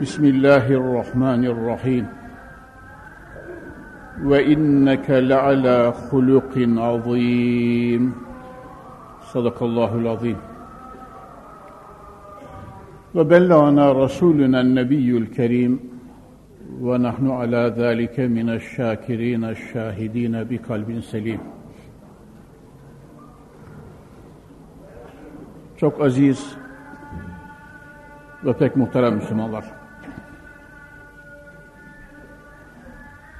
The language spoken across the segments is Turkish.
بسم الله الرحمن الرحيم وإنك لعلى خلق عظيم صدق الله العظيم وبلغنا رسولنا النبي الكريم ونحن على ذلك من الشاكرين الشاهدين بقلب سليم Çok aziz ve pek muhterem Müslümanlar.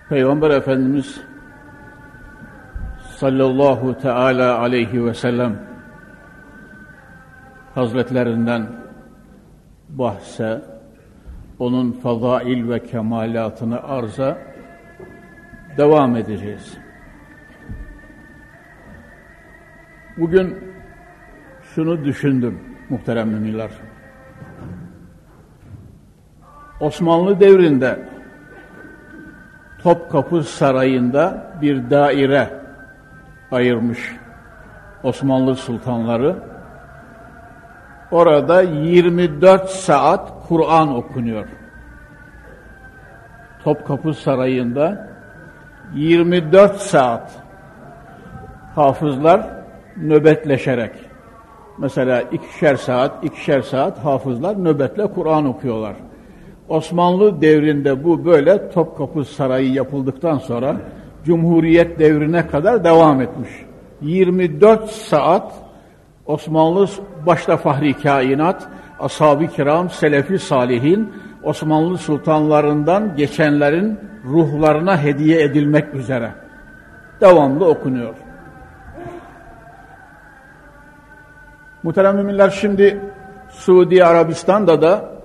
Peygamber Efendimiz sallallahu teala aleyhi ve sellem hazretlerinden bahse, onun fazail ve kemalatını arza devam edeceğiz. Bugün şunu düşündüm muhterem müminler. Osmanlı devrinde Topkapı Sarayı'nda bir daire ayırmış Osmanlı sultanları. Orada 24 saat Kur'an okunuyor. Topkapı Sarayı'nda 24 saat hafızlar nöbetleşerek mesela ikişer saat, ikişer saat hafızlar nöbetle Kur'an okuyorlar. Osmanlı devrinde bu böyle Topkapı Sarayı yapıldıktan sonra Cumhuriyet devrine kadar devam etmiş. 24 saat Osmanlı başta Fahri Kainat, Ashab-ı Kiram, Selefi Salihin, Osmanlı sultanlarından geçenlerin ruhlarına hediye edilmek üzere devamlı okunuyor. Muhterem müminler şimdi Suudi Arabistan'da da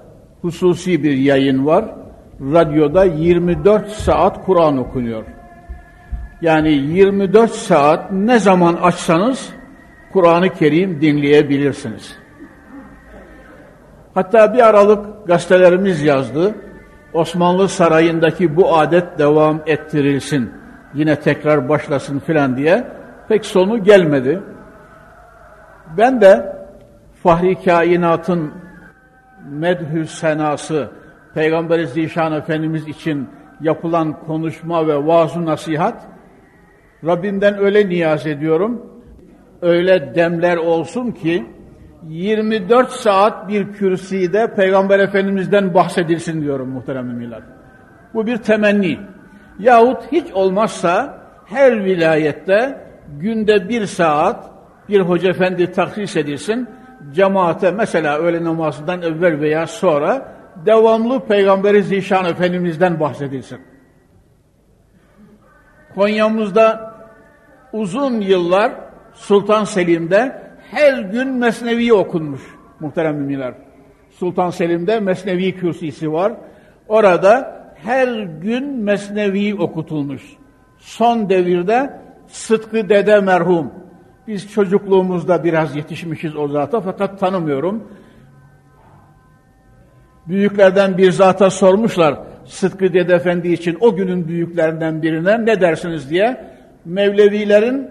hususi bir yayın var. Radyoda 24 saat Kur'an okunuyor. Yani 24 saat ne zaman açsanız Kur'an-ı Kerim dinleyebilirsiniz. Hatta bir aralık gazetelerimiz yazdı. Osmanlı Sarayı'ndaki bu adet devam ettirilsin. Yine tekrar başlasın filan diye. Pek sonu gelmedi. Ben de Fahri Kainat'ın medhü senası, Peygamber-i Zişan Efendimiz için yapılan konuşma ve vaaz nasihat, Rabbimden öyle niyaz ediyorum, öyle demler olsun ki, 24 saat bir kürsüde Peygamber Efendimiz'den bahsedilsin diyorum muhterem müminler. Bu bir temenni. Yahut hiç olmazsa her vilayette günde bir saat bir hoca efendi taksis edilsin, cemaate mesela öğle namazından evvel veya sonra devamlı Peygamberi Zişan Efendimiz'den bahsedilsin. Konya'mızda uzun yıllar Sultan Selim'de her gün Mesnevi okunmuş muhterem müminler. Sultan Selim'de Mesnevi kürsüsü var. Orada her gün Mesnevi okutulmuş. Son devirde Sıtkı Dede merhum biz çocukluğumuzda biraz yetişmişiz o zata fakat tanımıyorum. Büyüklerden bir zata sormuşlar Sıtkı Dede Efendi için o günün büyüklerinden birine ne dersiniz diye. Mevlevilerin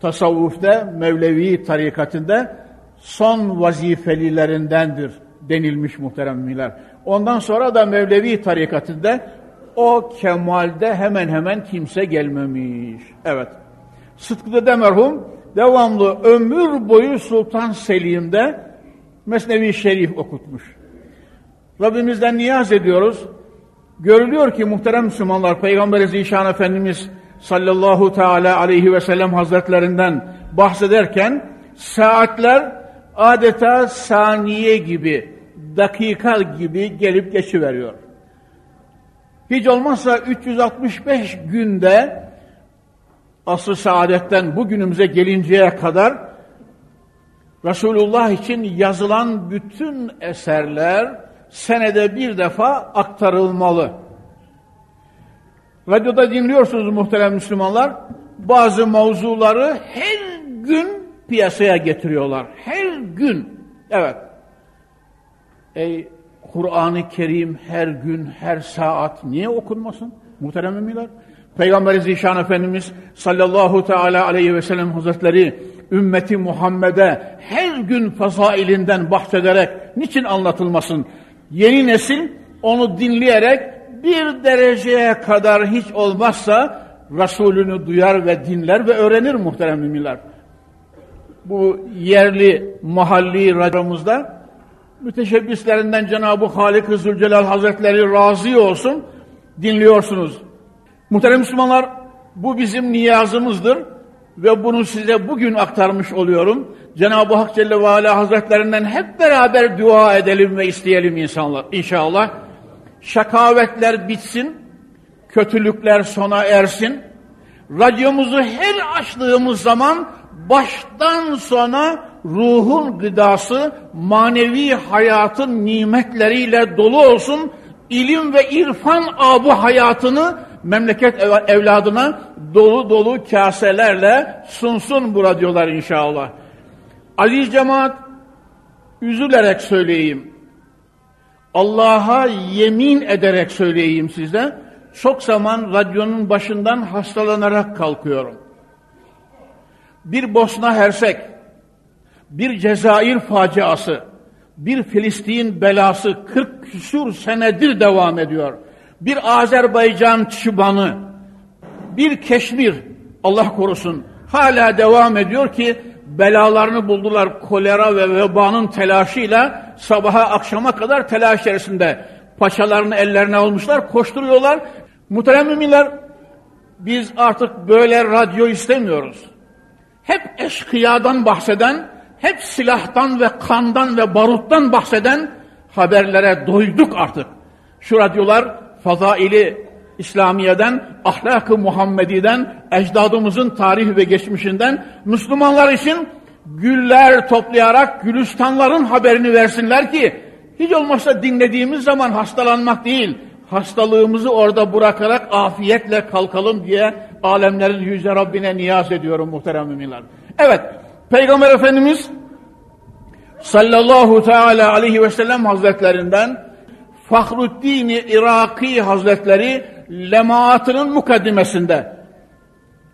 tasavvufta, Mevlevi tarikatında son vazifelilerindendir denilmiş muhteremmiler. Ondan sonra da Mevlevi tarikatında o kemalde hemen hemen kimse gelmemiş. Evet. Sıtkı Dede merhum devamlı ömür boyu Sultan Selim'de Mesnevi Şerif okutmuş. Rabbimizden niyaz ediyoruz. Görülüyor ki muhterem Müslümanlar Peygamber Zişan Efendimiz sallallahu teala aleyhi ve sellem hazretlerinden bahsederken saatler adeta saniye gibi, dakika gibi gelip geçiveriyor. Hiç olmazsa 365 günde asr-ı saadetten bugünümüze gelinceye kadar Resulullah için yazılan bütün eserler senede bir defa aktarılmalı. Radyoda dinliyorsunuz muhterem Müslümanlar. Bazı mavzuları her gün piyasaya getiriyorlar. Her gün. Evet. Ey Kur'an-ı Kerim her gün, her saat niye okunmasın? Muhterem müminler. Peygamber Zişan Efendimiz sallallahu teala aleyhi ve sellem hazretleri ümmeti Muhammed'e her gün fazailinden bahsederek niçin anlatılmasın? Yeni nesil onu dinleyerek bir dereceye kadar hiç olmazsa Resulünü duyar ve dinler ve öğrenir muhterem müminler. Bu yerli mahalli radyomuzda müteşebbislerinden Cenab-ı Halik-i Zülcelal Hazretleri razı olsun dinliyorsunuz. Muhterem Müslümanlar bu bizim niyazımızdır ve bunu size bugün aktarmış oluyorum. Cenab-ı Hak Celle ve Ala Hazretlerinden hep beraber dua edelim ve isteyelim insanlar inşallah. Şakavetler bitsin, kötülükler sona ersin. Radyomuzu her açtığımız zaman baştan sona ruhun gıdası, manevi hayatın nimetleriyle dolu olsun. İlim ve irfan abu hayatını memleket evladına dolu dolu kaselerle sunsun bu radyolar inşallah. Aziz cemaat, üzülerek söyleyeyim. Allah'a yemin ederek söyleyeyim size. Çok zaman radyonun başından hastalanarak kalkıyorum. Bir Bosna Hersek, bir Cezayir faciası, bir Filistin belası 40 küsur senedir devam ediyor. Bir Azerbaycan çıbanı, bir Keşmir, Allah korusun, hala devam ediyor ki belalarını buldular kolera ve vebanın telaşıyla sabaha akşama kadar telaş içerisinde paçalarını ellerine almışlar, koşturuyorlar. Muhterem müminler, biz artık böyle radyo istemiyoruz. Hep eşkıyadan bahseden, hep silahtan ve kandan ve baruttan bahseden haberlere doyduk artık. Şu radyolar fazaili İslamiye'den, ahlak-ı Muhammedi'den, ecdadımızın tarihi ve geçmişinden Müslümanlar için güller toplayarak gülistanların haberini versinler ki hiç olmazsa dinlediğimiz zaman hastalanmak değil, hastalığımızı orada bırakarak afiyetle kalkalım diye alemlerin yüce Rabbine niyaz ediyorum muhterem müminler. Evet, Peygamber Efendimiz sallallahu teala aleyhi ve sellem hazretlerinden Fahruddin Iraki Hazretleri lemaatının mukaddimesinde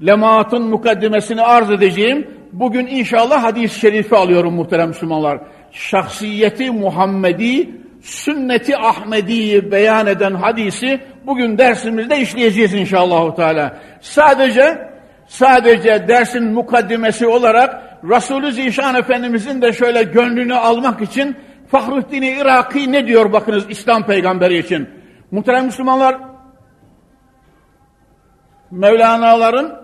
lemaatın mukaddimesini arz edeceğim. Bugün inşallah hadis-i şerifi alıyorum muhterem Müslümanlar. Şahsiyeti Muhammedi, sünneti Ahmedi'yi beyan eden hadisi bugün dersimizde işleyeceğiz inşallah. Teala. Sadece sadece dersin mukaddimesi olarak Resulü Zişan Efendimizin de şöyle gönlünü almak için Fahruddin Iraki ne diyor bakınız İslam peygamberi için. Muhterem Müslümanlar Mevlana'ların,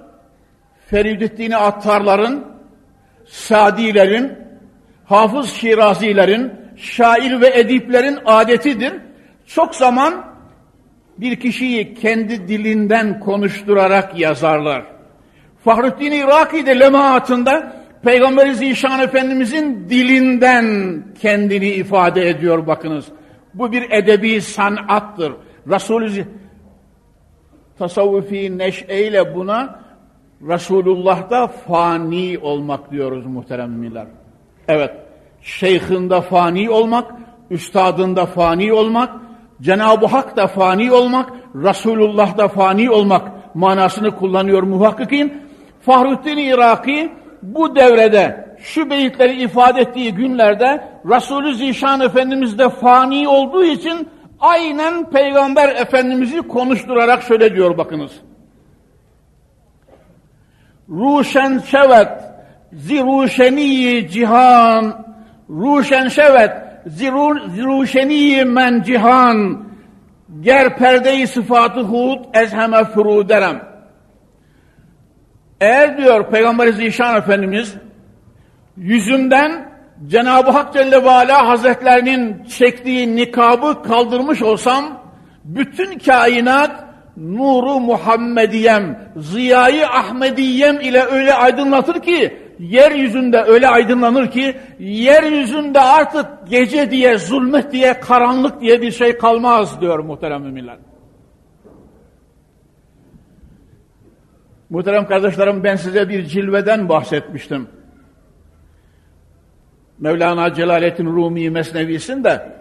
Feridüddin Attarların, Sadilerin, Hafız Şirazilerin, şair ve ediplerin adetidir. Çok zaman bir kişiyi kendi dilinden konuşturarak yazarlar. Fahrettin Iraki de lemaatında Peygamber Zişan Efendimizin dilinden kendini ifade ediyor bakınız. Bu bir edebi sanattır. Resulü tasavvufi neşeyle buna Resulullah'ta fani olmak diyoruz muhterem müminler. Evet, şeyhinde fani olmak, üstadında fani olmak, Cenab-ı Hak da fani olmak, Resulullah'da fani olmak manasını kullanıyor muhakkikin. Fahrettin Iraki bu devrede şu beyitleri ifade ettiği günlerde Resulü Zişan Efendimiz de fani olduğu için aynen Peygamber Efendimiz'i konuşturarak şöyle diyor bakınız. Ruşen şevet ziruşeni cihan. Ruşen şevet ziruşeni men cihan. Ger perdeyi sıfatı hud ezheme furuderem eğer diyor Peygamber Zişan Efendimiz yüzünden Cenab-ı Hak Celle ve Ala Hazretlerinin çektiği nikabı kaldırmış olsam bütün kainat nuru Muhammediyem, ziyayı Ahmediyem ile öyle aydınlatır ki yeryüzünde öyle aydınlanır ki yeryüzünde artık gece diye, zulmet diye, karanlık diye bir şey kalmaz diyor muhterem müminler. Muhterem kardeşlerim ben size bir cilveden bahsetmiştim. Mevlana Celaleddin Rumi Mesnevisinde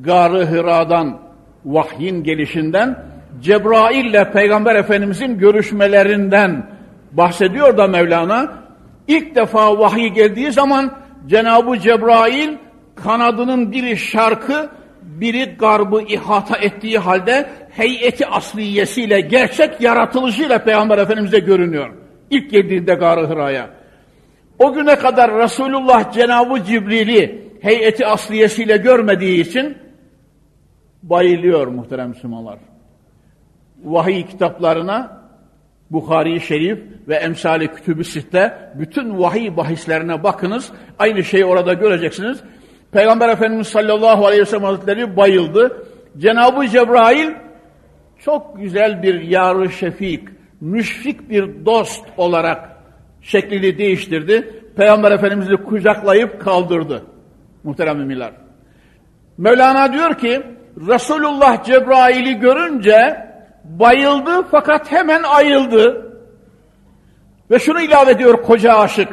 Gar-ı Hira'dan vahyin gelişinden Cebrail ile Peygamber Efendimizin görüşmelerinden bahsediyor da Mevlana. İlk defa vahiy geldiği zaman Cenab-ı Cebrail kanadının biri şarkı, biri garbı ihata ettiği halde heyeti asliyesiyle, gerçek yaratılışıyla Peygamber Efendimiz'e görünüyor. İlk geldiğinde Gar-ı Hira'ya. O güne kadar Resulullah Cenab-ı Cibril'i heyeti asliyesiyle görmediği için bayılıyor muhterem Müslümanlar. Vahiy kitaplarına Bukhari Şerif ve emsali kütübü sitte bütün vahiy bahislerine bakınız. Aynı şeyi orada göreceksiniz. Peygamber Efendimiz sallallahu aleyhi ve sellem hazretleri bayıldı. Cenab-ı Cebrail çok güzel bir yarı şefik, müşfik bir dost olarak şeklini değiştirdi. Peygamber Efendimiz'i kucaklayıp kaldırdı. Muhterem müminler. Mevlana diyor ki Resulullah Cebrail'i görünce bayıldı fakat hemen ayıldı. Ve şunu ilave ediyor koca aşık.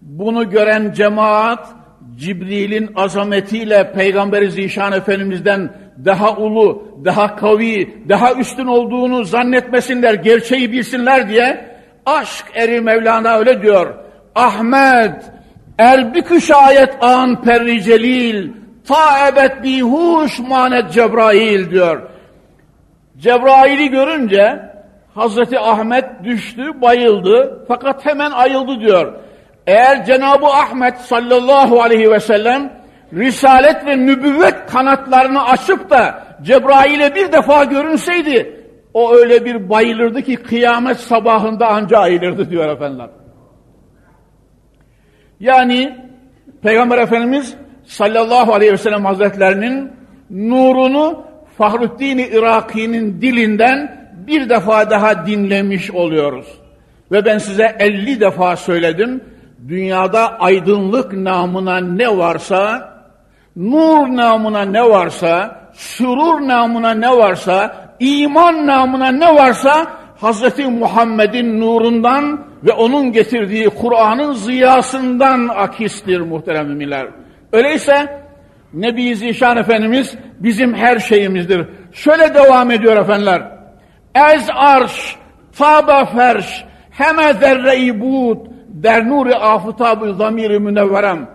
Bunu gören cemaat Cibril'in azametiyle Peygamberi Zişan Efendimiz'den daha ulu, daha kavi, daha üstün olduğunu zannetmesinler, gerçeği bilsinler diye aşk eri Mevlana öyle diyor. Ahmet, erbikü şayet an perri celil, ta bihuş manet Cebrail diyor. Cebrail'i görünce Hazreti Ahmet düştü, bayıldı fakat hemen ayıldı diyor. Eğer Cenab-ı Ahmet sallallahu aleyhi ve sellem risalet ve nübüvvet kanatlarını açıp da Cebrail'e bir defa görünseydi o öyle bir bayılırdı ki kıyamet sabahında anca ayılırdı diyor efendiler. Yani Peygamber Efendimiz sallallahu aleyhi ve sellem hazretlerinin nurunu Fahruddin Iraki'nin dilinden bir defa daha dinlemiş oluyoruz. Ve ben size 50 defa söyledim. Dünyada aydınlık namına ne varsa, nur namına ne varsa, sürur namına ne varsa, iman namına ne varsa Hz. Muhammed'in nurundan ve onun getirdiği Kur'an'ın ziyasından akistir muhterem müminler. Öyleyse Nebi Zişan Efendimiz bizim her şeyimizdir. Şöyle devam ediyor efendiler. Ez arş, taba ferş, heme zerre-i der nuri zamiri münevverem.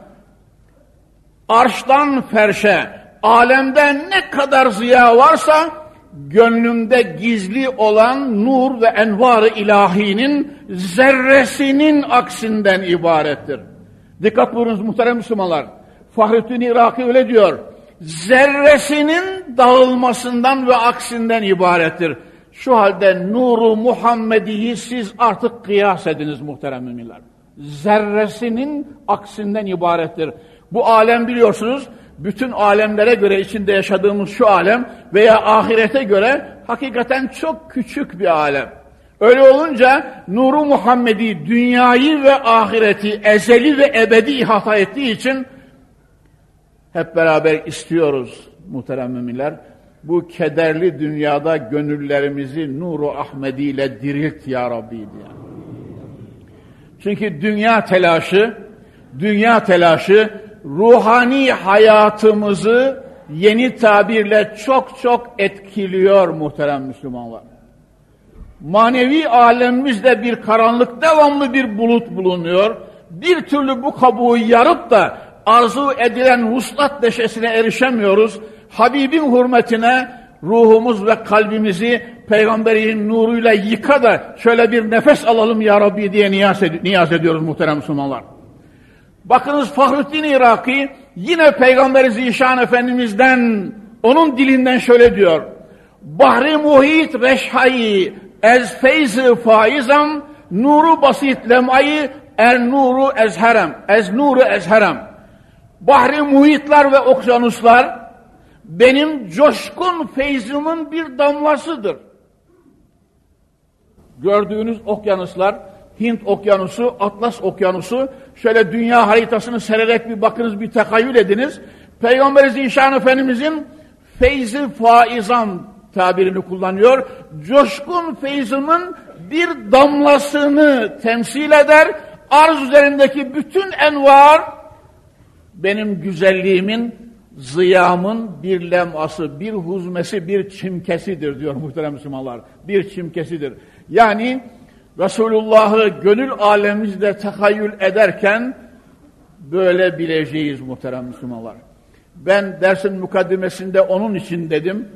Arştan ferşe, alemde ne kadar ziya varsa, gönlümde gizli olan nur ve envar-ı ilahinin zerresinin aksinden ibarettir. Dikkat buyurunuz muhterem Müslümanlar. Fahrettin Iraki öyle diyor. Zerresinin dağılmasından ve aksinden ibarettir. Şu halde nuru Muhammedi'yi siz artık kıyas ediniz muhterem müminler. Zerresinin aksinden ibarettir. Bu alem biliyorsunuz bütün alemlere göre içinde yaşadığımız şu alem veya ahirete göre hakikaten çok küçük bir alem. Öyle olunca nuru Muhammedi dünyayı ve ahireti ezeli ve ebedi ihata ettiği için hep beraber istiyoruz muhterem müminler. Bu kederli dünyada gönüllerimizi nuru Ahmedi ile dirilt ya Rabbi diye. Çünkü dünya telaşı, dünya telaşı ruhani hayatımızı yeni tabirle çok çok etkiliyor muhterem Müslümanlar. Manevi alemimizde bir karanlık, devamlı bir bulut bulunuyor. Bir türlü bu kabuğu yarıp da arzu edilen vuslat deşesine erişemiyoruz. Habibin hürmetine ruhumuz ve kalbimizi peygamberin nuruyla yıka da şöyle bir nefes alalım ya Rabbi diye niyaz, ed niyaz ediyoruz muhterem Müslümanlar. Bakınız Fahrettin Iraki yine Peygamber Zişan Efendimiz'den onun dilinden şöyle diyor. Bahri muhit reşhayi ez feyzi faizam nuru basit lem'ayı er nuru ezherem ez nuru ezherem bahri muhitler ve okyanuslar benim coşkun feyzimin bir damlasıdır. Gördüğünüz okyanuslar Hint okyanusu, Atlas okyanusu, şöyle dünya haritasını sererek bir bakınız, bir tekayyül ediniz. Peygamber Zişan Efendimizin feyzi faizan tabirini kullanıyor. Coşkun feyzimin bir damlasını temsil eder. Arz üzerindeki bütün envar benim güzelliğimin, ziyamın bir leması, bir huzmesi, bir çimkesidir diyor muhterem Müslümanlar. Bir çimkesidir. Yani Resulullah'ı gönül alemimizde tekayyül ederken böyle bileceğiz muhterem Müslümanlar. Ben dersin mukaddimesinde onun için dedim.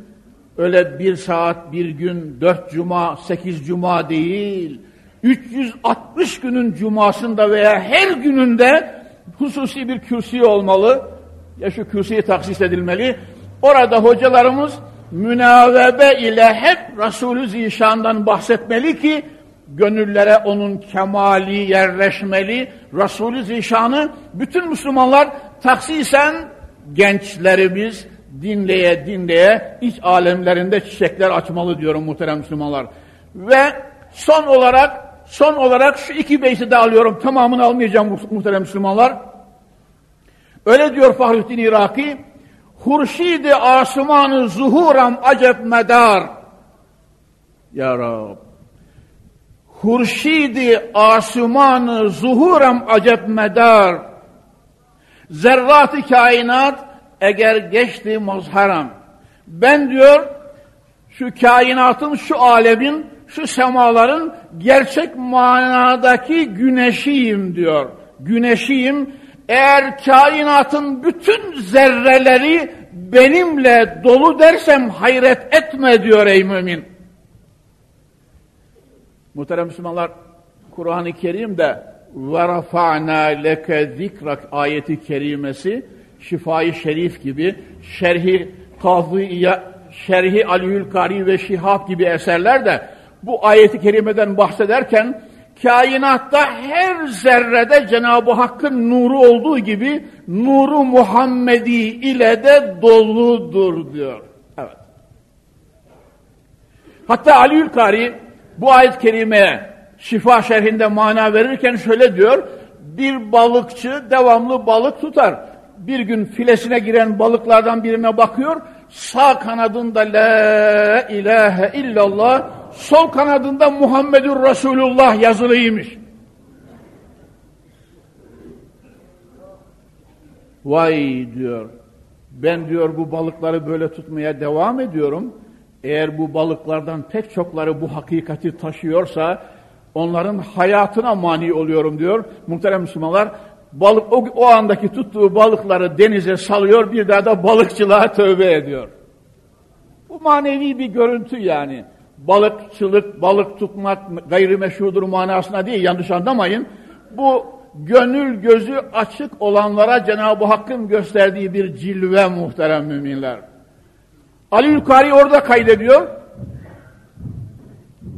Öyle bir saat, bir gün, dört cuma, sekiz cuma değil. 360 günün cumasında veya her gününde hususi bir kürsü olmalı. Ya şu kürsüye taksis edilmeli. Orada hocalarımız münavebe ile hep Resulü Zişan'dan bahsetmeli ki gönüllere onun kemali yerleşmeli. Resulü Zişan'ı bütün Müslümanlar taksisen gençlerimiz dinleye dinleye iç alemlerinde çiçekler açmalı diyorum muhterem Müslümanlar. Ve son olarak son olarak şu iki beyti de alıyorum. Tamamını almayacağım muhterem Müslümanlar. Öyle diyor Fahrettin Iraki. Hurşidi asumanı zuhuram acep medar. Ya Rab. Hurşidi asumanı zuhuram acep medar. Zerrat-ı kainat eğer geçti mazharam. Ben diyor şu kainatın, şu alemin, şu semaların gerçek manadaki güneşiyim diyor. Güneşiyim Eğer kainatın bütün zerreleri benimle dolu dersem hayret etme diyor ey mümin. Muhterem Müslümanlar, Kur'an-ı Kerim'de وَرَفَعْنَا لَكَ ذِكْرَكْ ayeti kerimesi Şifai Şerif gibi, Şerhi Kazıya, Şerhi Aliül Kari ve Şihab gibi eserler de bu ayeti kerimeden bahsederken kainatta her zerrede Cenab-ı Hakk'ın nuru olduğu gibi nuru Muhammedi ile de doludur diyor. Evet. Hatta Aliül Kari bu ayet-i kerimeye şifa şerhinde mana verirken şöyle diyor. Bir balıkçı devamlı balık tutar bir gün filesine giren balıklardan birine bakıyor. Sağ kanadında La ilahe illallah, sol kanadında Muhammedur Resulullah yazılıymış. Vay diyor, ben diyor bu balıkları böyle tutmaya devam ediyorum. Eğer bu balıklardan pek çokları bu hakikati taşıyorsa, onların hayatına mani oluyorum diyor. Muhterem Müslümanlar, balık o, o andaki tuttuğu balıkları denize salıyor bir daha da balıkçılığa tövbe ediyor. Bu manevi bir görüntü yani. Balıkçılık, balık tutmak gayrimeşrudur manasına değil yanlış anlamayın. Bu gönül gözü açık olanlara Cenab-ı Hakk'ın gösterdiği bir cilve muhterem müminler. Ali Yukari orada kaydediyor.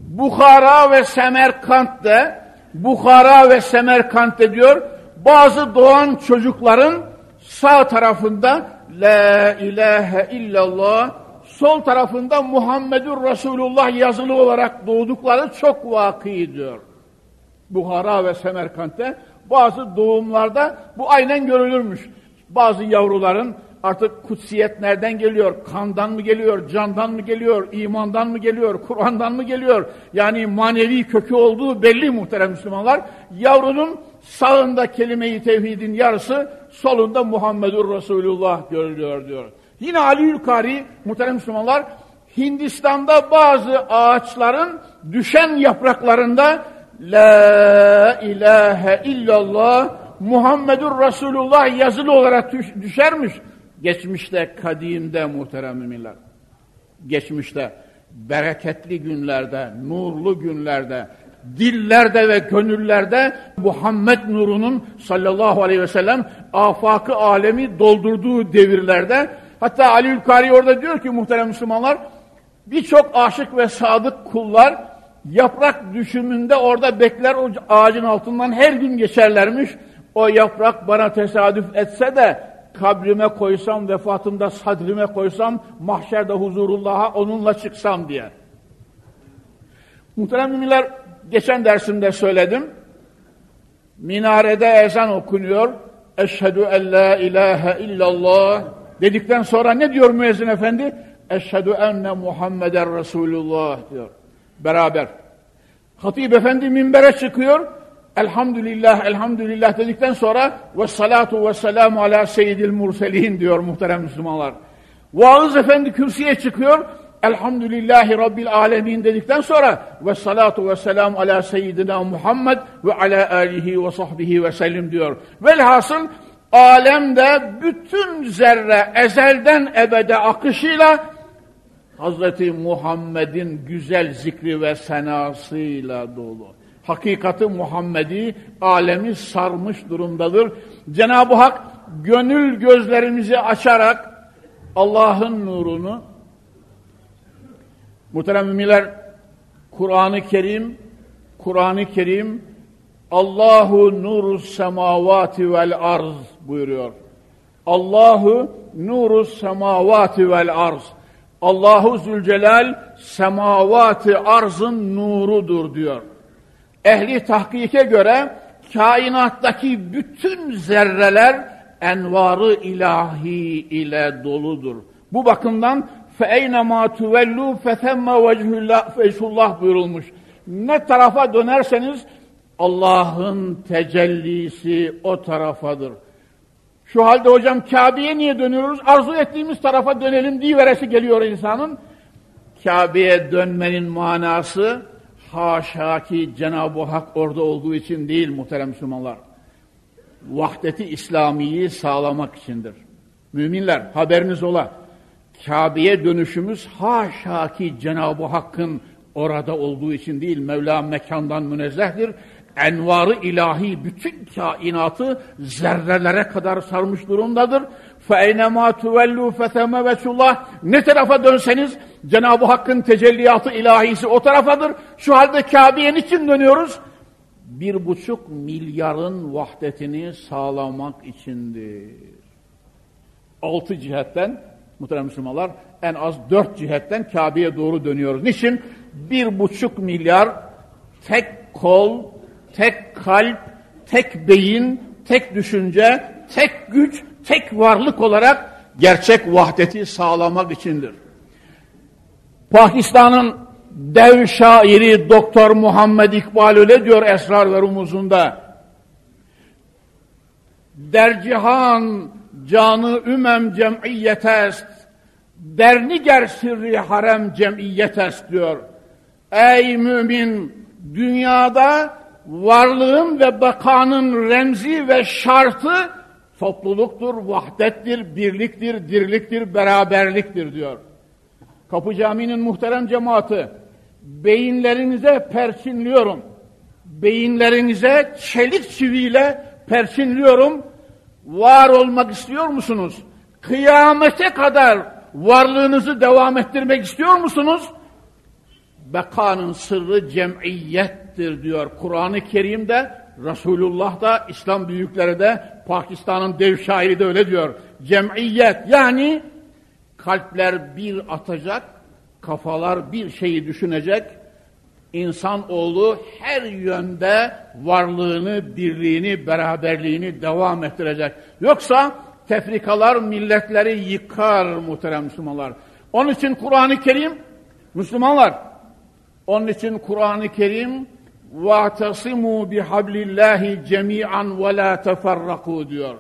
Bukhara ve Semerkant'te Bukhara ve Semerkant'te diyor bazı doğan çocukların sağ tarafında La ilahe illallah, sol tarafında Muhammedur Resulullah yazılı olarak doğdukları çok vakı diyor. Buhara ve Semerkant'te bazı doğumlarda bu aynen görülürmüş. Bazı yavruların artık kutsiyet nereden geliyor? Kandan mı geliyor? Candan mı geliyor? imandan mı geliyor? Kur'an'dan mı geliyor? Yani manevi kökü olduğu belli muhterem Müslümanlar. Yavrunun sağında kelime-i tevhidin yarısı, solunda Muhammedur Resulullah görülüyor diyor. Yine Ali Yülkari, muhterem Müslümanlar, Hindistan'da bazı ağaçların düşen yapraklarında La ilahe illallah Muhammedur Resulullah yazılı olarak düşermiş. Geçmişte, kadimde muhterem müminler. Geçmişte, bereketli günlerde, nurlu günlerde, dillerde ve gönüllerde Muhammed nurunun sallallahu aleyhi ve sellem afakı alemi doldurduğu devirlerde hatta Ali Ülkari orada diyor ki muhterem Müslümanlar birçok aşık ve sadık kullar yaprak düşümünde orada bekler o ağacın altından her gün geçerlermiş. O yaprak bana tesadüf etse de kabrime koysam, vefatımda sadrime koysam, mahşerde huzurullah'a onunla çıksam diye. Muhterem müminler, geçen dersimde söyledim. Minarede ezan okunuyor. Eşhedü en la ilahe illallah dedikten sonra ne diyor müezzin efendi? Eşhedü enne Muhammeden Resulullah diyor. Beraber. Hatip efendi minbere çıkıyor. Elhamdülillah, elhamdülillah dedikten sonra ve salatu ve selamu ala seyyidil murselin diyor muhterem Müslümanlar. Vaaz efendi kürsüye çıkıyor. Elhamdülillahi Rabbil alemin dedikten sonra ve salatu ve selam ala seyyidina Muhammed ve ala alihi ve sahbihi ve sellim diyor. Velhasıl alemde bütün zerre ezelden ebede akışıyla Hazreti Muhammed'in güzel zikri ve senasıyla dolu. Hakikati Muhammedi alemi sarmış durumdadır. Cenab-ı Hak gönül gözlerimizi açarak Allah'ın nurunu muhterem müminler Kur'an-ı Kerim Kur'an-ı Kerim Allahu nuru semavati vel arz buyuruyor. Allahu nuru semavati vel arz. Allahu Zülcelal semavati arzın nurudur diyor. Ehli tahkike göre kainattaki bütün zerreler envarı ilahi ile doludur. Bu bakımdan فَاَيْنَمَا تُوَلُّوا فَثَمَّ وَجْهُ buyurulmuş. Ne tarafa dönerseniz Allah'ın tecellisi o tarafadır. Şu halde hocam Kabe'ye niye dönüyoruz? Arzu ettiğimiz tarafa dönelim diye veresi geliyor insanın. Kabe'ye dönmenin manası haşa ki Cenab-ı Hak orada olduğu için değil muhterem Müslümanlar. Vahdeti İslamiyi sağlamak içindir. Müminler haberiniz ola. Kabe'ye dönüşümüz haşa ki Cenab-ı Hakk'ın orada olduğu için değil. Mevla mekandan münezzehtir envarı ilahi bütün kainatı zerrelere kadar sarmış durumdadır. فَاَيْنَمَا تُوَلُّوا فَثَمَ vesullah Ne tarafa dönseniz Cenab-ı Hakk'ın tecelliyatı ilahisi o tarafadır. Şu halde Kabe'ye niçin dönüyoruz? Bir buçuk milyarın vahdetini sağlamak içindir. Altı cihetten, muhterem Müslümanlar, en az dört cihetten Kabe'ye doğru dönüyoruz. Niçin? Bir buçuk milyar tek kol, tek kalp, tek beyin, tek düşünce, tek güç, tek varlık olarak gerçek vahdeti sağlamak içindir. Pakistan'ın dev şairi Doktor Muhammed İkbal öyle diyor Esrar ve Rumuzunda. Dercihan canı ümem cemiyetest, derniger sirri harem cemiyetest diyor. Ey mümin dünyada varlığın ve bakanın remzi ve şartı topluluktur, vahdettir, birliktir, dirliktir, beraberliktir diyor. Kapı Camii'nin muhterem cemaati, beyinlerinize perçinliyorum. Beyinlerinize çelik çiviyle perçinliyorum. Var olmak istiyor musunuz? Kıyamete kadar varlığınızı devam ettirmek istiyor musunuz? Bekanın sırrı cemiyettir diyor Kur'an-ı Kerim'de, Resulullah da, İslam büyükleri de, Pakistan'ın dev şairi de öyle diyor. Cemiyet yani kalpler bir atacak, kafalar bir şeyi düşünecek, İnsan oğlu her yönde varlığını, birliğini, beraberliğini devam ettirecek. Yoksa tefrikalar milletleri yıkar muhterem Müslümanlar. Onun için Kur'an-ı Kerim, Müslümanlar, onun için Kur'an-ı Kerim وَاَعْتَصِمُوا بِحَبْلِ اللّٰهِ جَمِيعًا وَلَا تَفَرَّقُوا diyor.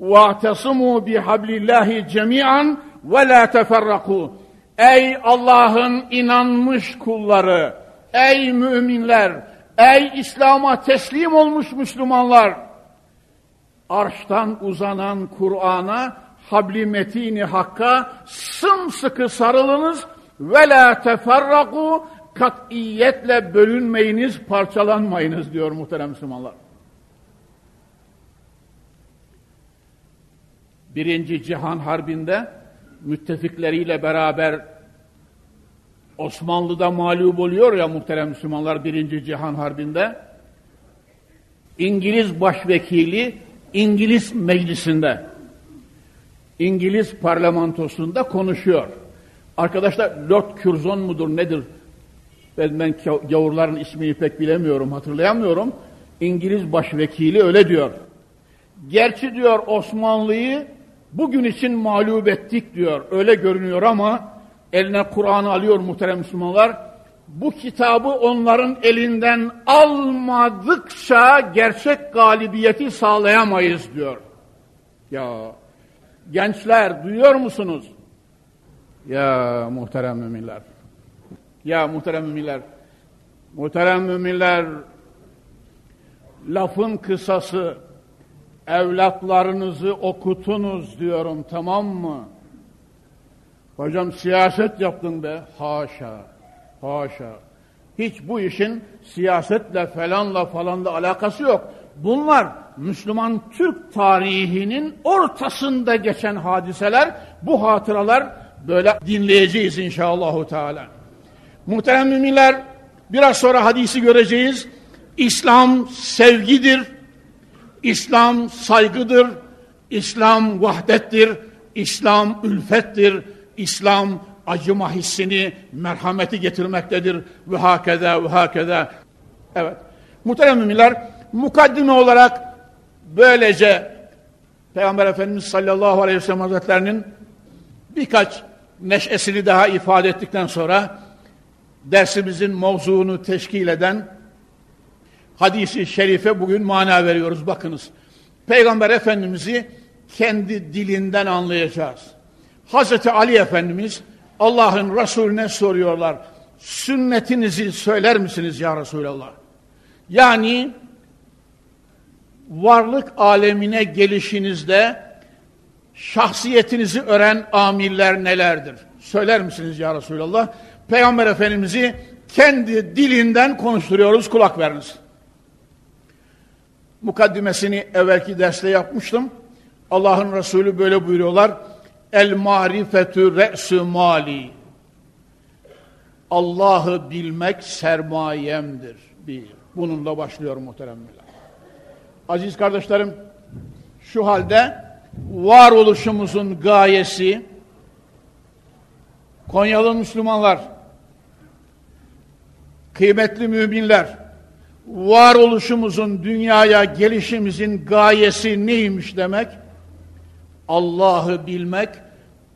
وَاَعْتَصِمُوا بِحَبْلِ اللّٰهِ جَمِيعًا وَلَا تَفَرَّقُوا Ey Allah'ın inanmış kulları, ey müminler, ey İslam'a teslim olmuş Müslümanlar, arştan uzanan Kur'an'a, habli metini hakka sımsıkı sarılınız ve la teferraku katiyetle bölünmeyiniz, parçalanmayınız diyor muhterem Müslümanlar. Birinci Cihan Harbi'nde müttefikleriyle beraber Osmanlı'da mağlup oluyor ya muhterem Müslümanlar Birinci Cihan Harbi'nde. İngiliz başvekili İngiliz meclisinde, İngiliz parlamentosunda konuşuyor. Arkadaşlar Lord Curzon mudur nedir? Ben, ben gavurların ismini pek bilemiyorum, hatırlayamıyorum. İngiliz başvekili öyle diyor. Gerçi diyor Osmanlı'yı bugün için mağlup ettik diyor. Öyle görünüyor ama eline Kur'an'ı alıyor muhterem Müslümanlar. Bu kitabı onların elinden almadıkça gerçek galibiyeti sağlayamayız diyor. Ya gençler duyuyor musunuz? Ya muhterem müminler. Ya muhterem müminler. Muhterem müminler lafın kısası evlatlarınızı okutunuz diyorum tamam mı? Hocam siyaset yaptın be. Haşa. Haşa. Hiç bu işin siyasetle falanla falanla alakası yok. Bunlar Müslüman Türk tarihinin ortasında geçen hadiseler, bu hatıralar böyle dinleyeceğiz inşallahü teala. Muhterem müminler, biraz sonra hadisi göreceğiz. İslam sevgidir, İslam saygıdır, İslam vahdettir, İslam ülfettir, İslam acıma hissini, merhameti getirmektedir. Ve hakeda ve hakeda. Evet. Muhterem müminler, mukaddime olarak böylece Peygamber Efendimiz sallallahu aleyhi ve sellem hazretlerinin birkaç neşesini daha ifade ettikten sonra dersimizin mevzuunu teşkil eden hadisi şerife bugün mana veriyoruz. Bakınız. Peygamber Efendimiz'i kendi dilinden anlayacağız. Hazreti Ali Efendimiz Allah'ın Resulüne soruyorlar. Sünnetinizi söyler misiniz ya Resulallah? Yani varlık alemine gelişinizde şahsiyetinizi öğren amiller nelerdir? Söyler misiniz ya Resulallah? Peygamber Efendimiz'i kendi dilinden konuşturuyoruz kulak veriniz. Mukaddimesini evvelki derste yapmıştım. Allah'ın Resulü böyle buyuruyorlar. El marifetü re'sü mali. Allah'ı bilmek sermayemdir. Bir. Bununla başlıyor muhteremler. Aziz kardeşlerim, şu halde varoluşumuzun gayesi Konyalı Müslümanlar, kıymetli müminler, varoluşumuzun dünyaya gelişimizin gayesi neymiş demek? Allah'ı bilmek,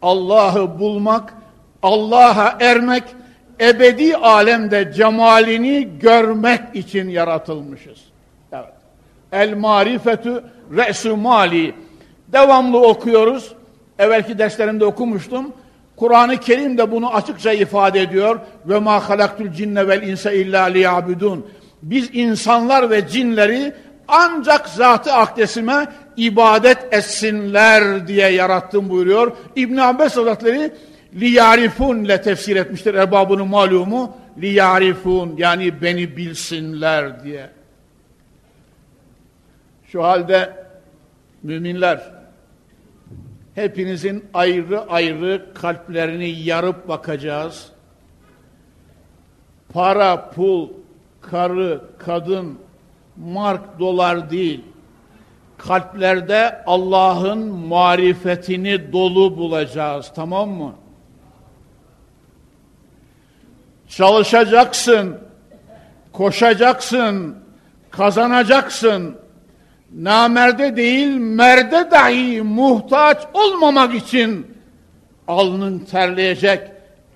Allah'ı bulmak, Allah'a ermek, ebedi alemde cemalini görmek için yaratılmışız. Evet. El marifetü re'su mali. Devamlı okuyoruz. Evvelki derslerimde okumuştum. Kur'an-ı Kerim de bunu açıkça ifade ediyor. Ve ma halaktul cinne vel insa illa liyabudun. Biz insanlar ve cinleri ancak zatı akdesime ibadet etsinler diye yarattım buyuruyor. İbn Abbas Hazretleri liyarifun ile tefsir etmiştir erbabının malumu. Liyarifun yani beni bilsinler diye. Şu halde müminler hepinizin ayrı ayrı kalplerini yarıp bakacağız. Para, pul, karı, kadın, mark, dolar değil. Kalplerde Allah'ın marifetini dolu bulacağız. Tamam mı? Çalışacaksın, koşacaksın, kazanacaksın. Namerde değil, merde dahi muhtaç olmamak için alnın terleyecek,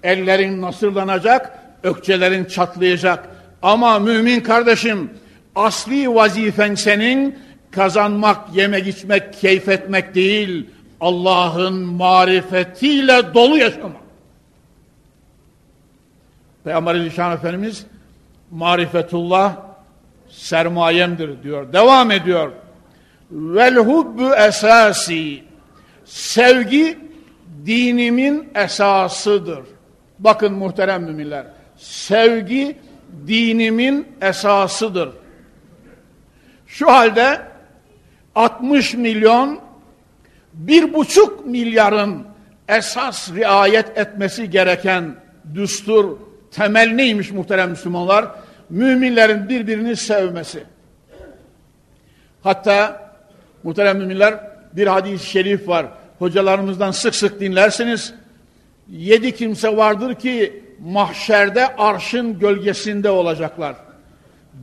ellerin nasırlanacak, ökçelerin çatlayacak. Ama mümin kardeşim asli vazifen senin kazanmak, yemek, içmek, keyif etmek değil, Allah'ın marifetiyle dolu yaşamak. Peygamber Aleyhisselam Efendimiz marifetullah sermayemdir diyor. Devam ediyor. Vel hubbu esasi sevgi dinimin esasıdır. Bakın muhterem müminler. Sevgi dinimin esasıdır. Şu halde 60 milyon bir buçuk milyarın esas riayet etmesi gereken düstur, temel neymiş muhterem Müslümanlar? Müminlerin birbirini sevmesi. Hatta muhterem müminler bir hadis-i şerif var. Hocalarımızdan sık sık dinlersiniz. Yedi kimse vardır ki mahşerde arşın gölgesinde olacaklar.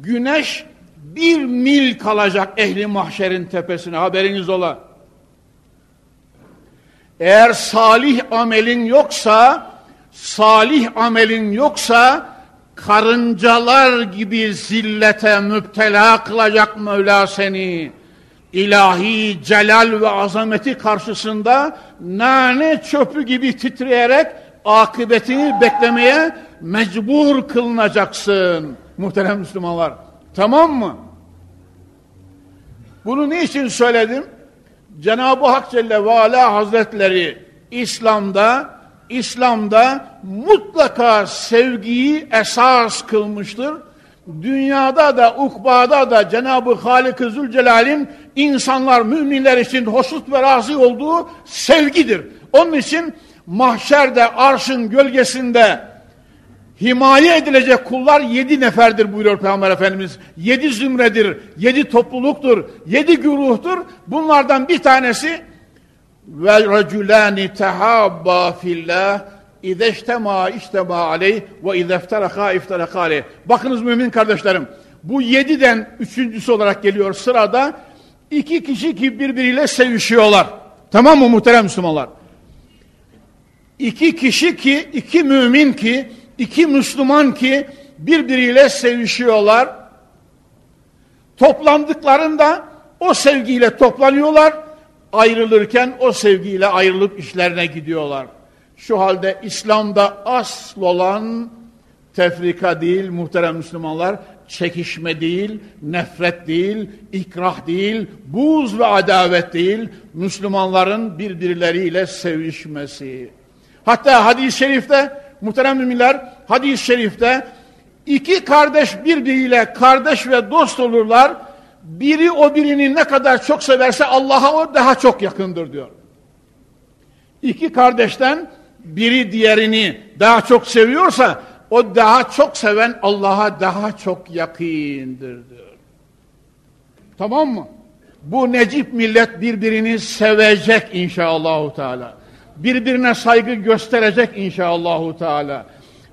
Güneş bir mil kalacak ehli mahşerin tepesine haberiniz ola. Eğer salih amelin yoksa, salih amelin yoksa karıncalar gibi zillete müptela kılacak Mevla seni. İlahi celal ve azameti karşısında nane çöpü gibi titreyerek akıbetini beklemeye mecbur kılınacaksın muhterem Müslümanlar. Tamam mı? Bunu niçin söyledim? Cenab-ı Hak Celle ve Ala Hazretleri İslam'da İslam'da mutlaka sevgiyi esas kılmıştır. Dünyada da ukbada da Cenab-ı Halik-i Zülcelal'in insanlar, müminler için hoşnut ve razı olduğu sevgidir. Onun için mahşerde arşın gölgesinde himaye edilecek kullar yedi neferdir buyuruyor Peygamber Efendimiz. Yedi zümredir, yedi topluluktur, yedi güruhtur. Bunlardan bir tanesi ve raculani tehabba fillah İzeştema iştema aleyh ve izefteraka ifteraka aleyh. Bakınız mümin kardeşlerim. Bu yediden üçüncüsü olarak geliyor sırada. İki kişi ki birbiriyle sevişiyorlar. Tamam mı muhterem Müslümanlar? İki kişi ki, iki mümin ki, iki Müslüman ki birbiriyle sevişiyorlar. Toplandıklarında o sevgiyle toplanıyorlar. Ayrılırken o sevgiyle ayrılıp işlerine gidiyorlar. Şu halde İslam'da asıl olan tefrika değil muhterem Müslümanlar, çekişme değil, nefret değil, ikrah değil, buz ve adavet değil, Müslümanların birbirleriyle sevişmesi. Hatta hadis-i şerifte, muhterem müminler, hadis-i şerifte iki kardeş birbiriyle kardeş ve dost olurlar, biri o birini ne kadar çok severse Allah'a o daha çok yakındır diyor. İki kardeşten biri diğerini daha çok seviyorsa o daha çok seven Allah'a daha çok yakındır diyor. Tamam mı? Bu necip millet birbirini sevecek inşallahü teala. Birbirine saygı gösterecek inşallahü teala.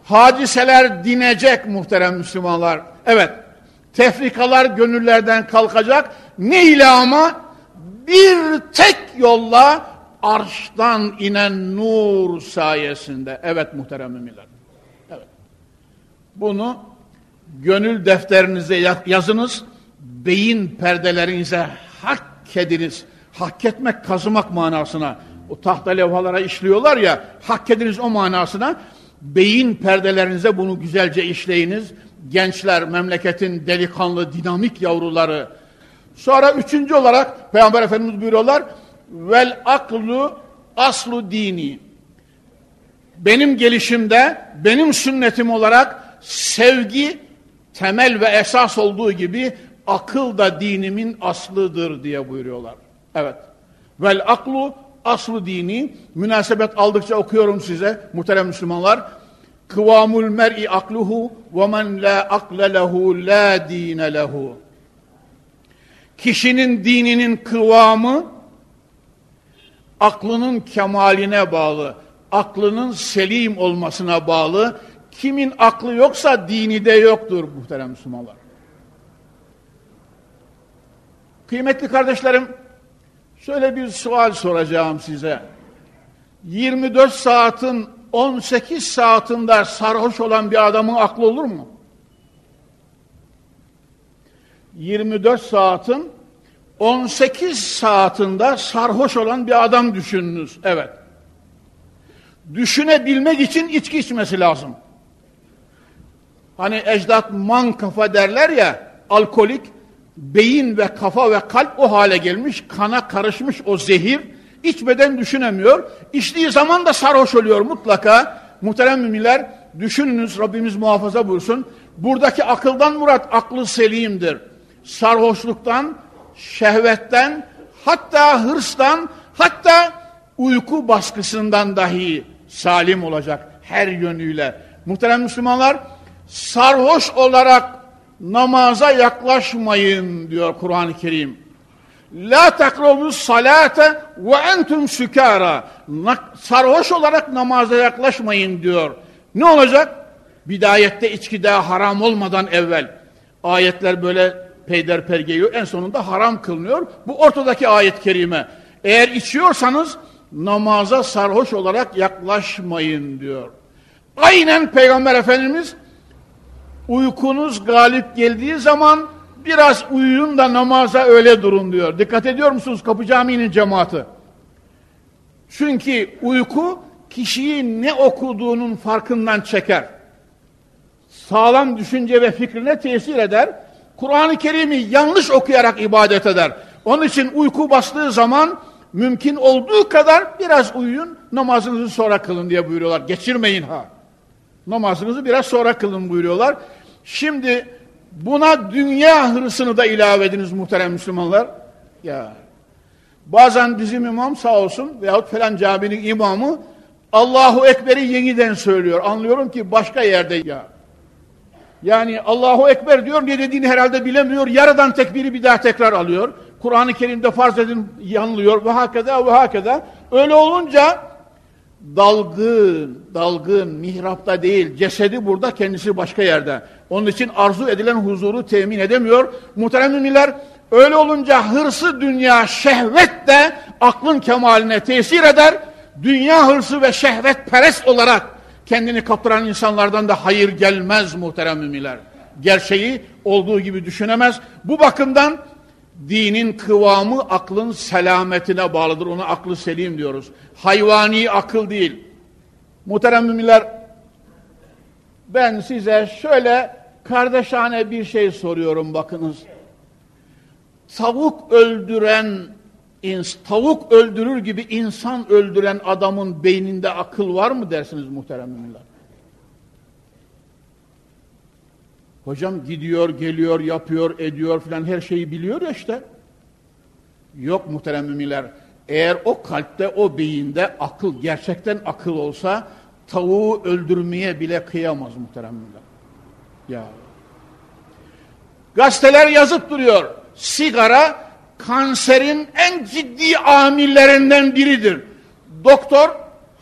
Hadiseler dinecek muhterem Müslümanlar. Evet, tefrikalar gönüllerden kalkacak. Ne ile ama? Bir tek yolla arştan inen nur sayesinde. Evet muhterem müminler. Bunu gönül defterinize yazınız. Beyin perdelerinize hak ediniz. Hak etmek kazımak manasına. O tahta levhalara işliyorlar ya hak ediniz o manasına. Beyin perdelerinize bunu güzelce işleyiniz. Gençler, memleketin delikanlı, dinamik yavruları. Sonra üçüncü olarak Peygamber Efendimiz buyuruyorlar vel aklu aslu dini. Benim gelişimde, benim sünnetim olarak sevgi temel ve esas olduğu gibi akıl da dinimin aslıdır diye buyuruyorlar. Evet. Vel aklu aslu dini. Münasebet aldıkça okuyorum size muhterem Müslümanlar. Kıvamul mer'i akluhu ve men la akle lehu la dine lehu. Kişinin dininin kıvamı aklının kemaline bağlı, aklının selim olmasına bağlı. Kimin aklı yoksa dini de yoktur muhterem Müslümanlar. Kıymetli kardeşlerim, şöyle bir sual soracağım size. 24 saatin 18 saatinde sarhoş olan bir adamın aklı olur mu? 24 saatin 18 saatinde sarhoş olan bir adam düşününüz. Evet. Düşünebilmek için içki içmesi lazım. Hani ecdat man kafa derler ya, alkolik, beyin ve kafa ve kalp o hale gelmiş, kana karışmış o zehir, içmeden düşünemiyor. İçtiği zaman da sarhoş oluyor mutlaka. Muhterem müminler, düşününüz, Rabbimiz muhafaza buyursun. Buradaki akıldan murat aklı selimdir. Sarhoşluktan, şehvetten, hatta hırstan, hatta uyku baskısından dahi salim olacak her yönüyle. Muhterem Müslümanlar, sarhoş olarak namaza yaklaşmayın diyor Kur'an-ı Kerim. La takrobus salate ve entum sükara. Sarhoş olarak namaza yaklaşmayın diyor. Ne olacak? Bidayette içki daha haram olmadan evvel ayetler böyle peyderper geliyor. En sonunda haram kılınıyor. Bu ortadaki ayet-i kerime. Eğer içiyorsanız namaza sarhoş olarak yaklaşmayın diyor. Aynen Peygamber Efendimiz uykunuz galip geldiği zaman biraz uyuyun da namaza öyle durun diyor. Dikkat ediyor musunuz Kapı Camii'nin cemaati? Çünkü uyku kişiyi ne okuduğunun farkından çeker. Sağlam düşünce ve fikrine tesir eder. Kur'an-ı Kerim'i yanlış okuyarak ibadet eder. Onun için uyku bastığı zaman mümkün olduğu kadar biraz uyuyun, namazınızı sonra kılın diye buyuruyorlar. Geçirmeyin ha. Namazınızı biraz sonra kılın buyuruyorlar. Şimdi buna dünya hırsını da ilave ediniz muhterem Müslümanlar. Ya bazen bizim imam sağ olsun veyahut falan caminin imamı Allahu Ekber'i yeniden söylüyor. Anlıyorum ki başka yerde ya. Yani Allahu Ekber diyor ne dediğini herhalde bilemiyor. Yarıdan tekbiri bir daha tekrar alıyor. Kur'an-ı Kerim'de farz edin yanılıyor ve hakeda ve hakeda. Öyle olunca dalgın, dalgın, mihrapta değil, cesedi burada, kendisi başka yerde. Onun için arzu edilen huzuru temin edemiyor. Muhterem müminler, öyle olunca hırsı dünya, şehvet de aklın kemaline tesir eder. Dünya hırsı ve şehvet perest olarak kendini kaptıran insanlardan da hayır gelmez muhterem müminler. Gerçeği olduğu gibi düşünemez. Bu bakımdan dinin kıvamı aklın selametine bağlıdır. Ona aklı selim diyoruz. Hayvani akıl değil. Muhterem müminler ben size şöyle kardeşane bir şey soruyorum bakınız. Tavuk öldüren tavuk öldürür gibi insan öldüren adamın beyninde akıl var mı dersiniz muhterem müminler? Hocam gidiyor, geliyor, yapıyor, ediyor filan her şeyi biliyor ya işte. Yok muhterem müminler. Eğer o kalpte, o beyinde akıl, gerçekten akıl olsa tavuğu öldürmeye bile kıyamaz muhterem müminler. Ya. Gazeteler yazıp duruyor. Sigara kanserin en ciddi amillerinden biridir. Doktor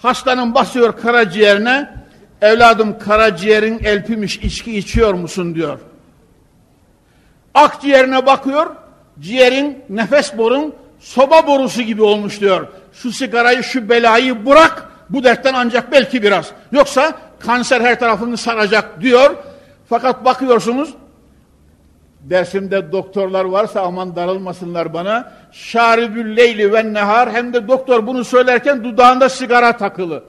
hastanın basıyor karaciğerine evladım karaciğerin elpimiş içki içiyor musun diyor. Akciğerine bakıyor ciğerin nefes borun soba borusu gibi olmuş diyor. Şu sigarayı şu belayı bırak bu dertten ancak belki biraz. Yoksa kanser her tarafını saracak diyor. Fakat bakıyorsunuz dersimde doktorlar varsa aman darılmasınlar bana. Şaribül leyli ve nehar hem de doktor bunu söylerken dudağında sigara takılı.